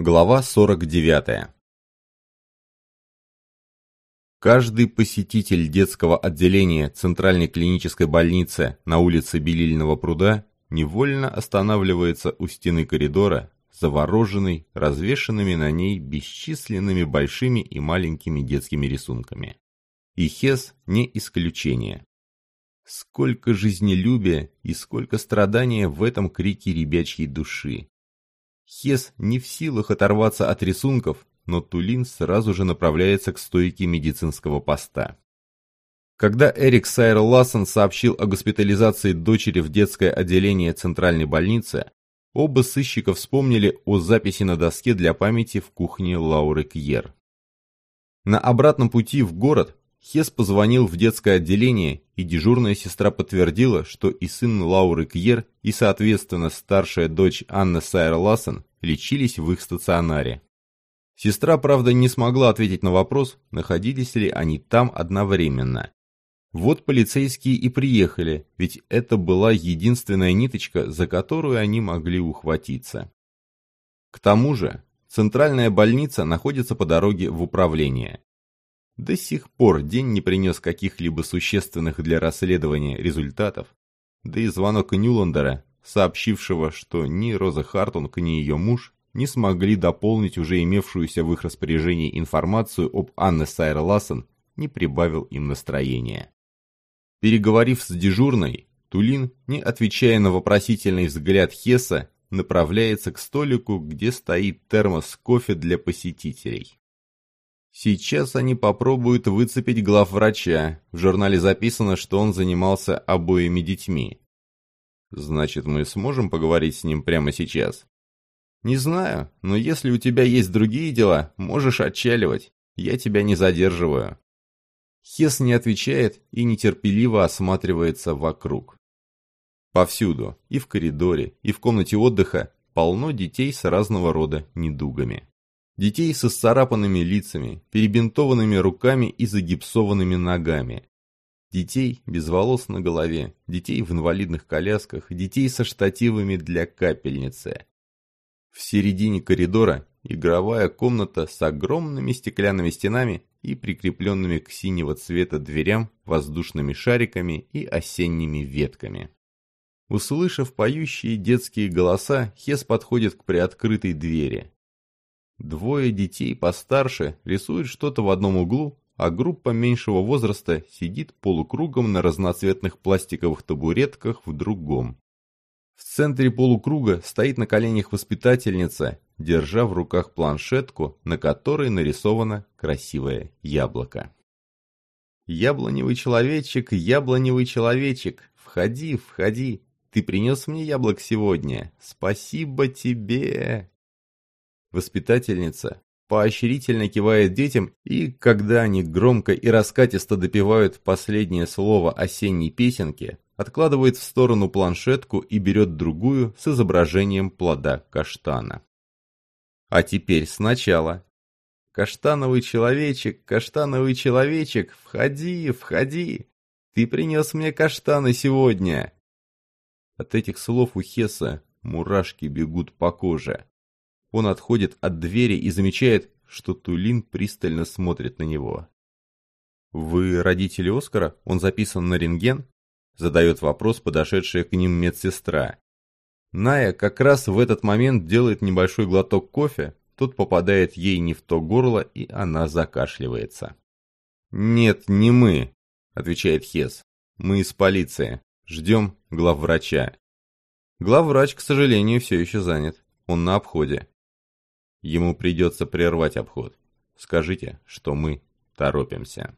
Глава 49 Каждый посетитель детского отделения Центральной клинической больницы на улице Белильного пруда невольно останавливается у стены коридора, завороженный развешанными на ней бесчисленными большими и маленькими детскими рисунками. И Хес не исключение. Сколько жизнелюбия и сколько страдания в этом крике ребячьей души. Хес не в силах оторваться от рисунков, но Тулин сразу же направляется к стойке медицинского поста. Когда Эрик Сайр Лассен сообщил о госпитализации дочери в детское отделение центральной больницы, оба сыщика вспомнили о записи на доске для памяти в кухне Лауры Кьер. На обратном пути в город Хес позвонил в детское отделение, и дежурная сестра подтвердила, что и сын Лауры Кьер, и, соответственно, старшая дочь Анна Сайер Лассен лечились в их стационаре. Сестра, правда, не смогла ответить на вопрос, находились ли они там одновременно. Вот полицейские и приехали, ведь это была единственная ниточка, за которую они могли ухватиться. К тому же, центральная больница находится по дороге в управление. До сих пор день не принес каких-либо существенных для расследования результатов, да и звонок Нюландера, сообщившего, что ни Роза Хартунг, ни ее муж не смогли дополнить уже имевшуюся в их распоряжении информацию об Анне Сайр Лассен, не прибавил им настроения. Переговорив с дежурной, Тулин, не отвечая на вопросительный взгляд Хесса, направляется к столику, где стоит термос кофе для посетителей. Сейчас они попробуют выцепить главврача. В журнале записано, что он занимался обоими детьми. Значит, мы сможем поговорить с ним прямо сейчас? «Не знаю, но если у тебя есть другие дела, можешь отчаливать. Я тебя не задерживаю». Хес не отвечает и нетерпеливо осматривается вокруг. Повсюду, и в коридоре, и в комнате отдыха, полно детей с разного рода недугами. Детей со сцарапанными лицами, перебинтованными руками и загипсованными ногами. Детей без волос на голове, детей в инвалидных колясках, детей со штативами для капельницы. В середине коридора игровая комната с огромными стеклянными стенами и прикрепленными к синего цвета дверям воздушными шариками и осенними ветками. Услышав поющие детские голоса, Хес подходит к приоткрытой двери. Двое детей постарше рисуют что-то в одном углу, а группа меньшего возраста сидит полукругом на разноцветных пластиковых табуретках в другом. В центре полукруга стоит на коленях воспитательница, держа в руках планшетку, на которой нарисовано красивое яблоко. «Яблоневый человечек, яблоневый человечек, входи, входи, ты принес мне яблок сегодня, спасибо тебе!» Воспитательница поощрительно кивает детям, и когда они громко и раскатисто допевают последнее слово осенней песенки, откладывает в сторону планшетку и берет другую с изображением плода каштана. А теперь сначала. «Каштановый человечек, каштановый человечек, входи, входи! Ты принес мне каштаны сегодня!» От этих слов у Хеса мурашки бегут по коже. Он отходит от двери и замечает, что Тулин пристально смотрит на него. «Вы родители Оскара? Он записан на рентген?» Задает вопрос подошедшая к ним медсестра. Ная как раз в этот момент делает небольшой глоток кофе, тот попадает ей не в то горло, и она закашливается. «Нет, не мы», — отвечает Хес. «Мы из полиции. Ждем главврача». Главврач, к сожалению, все еще занят. Он на обходе. Ему придется прервать обход. Скажите, что мы торопимся.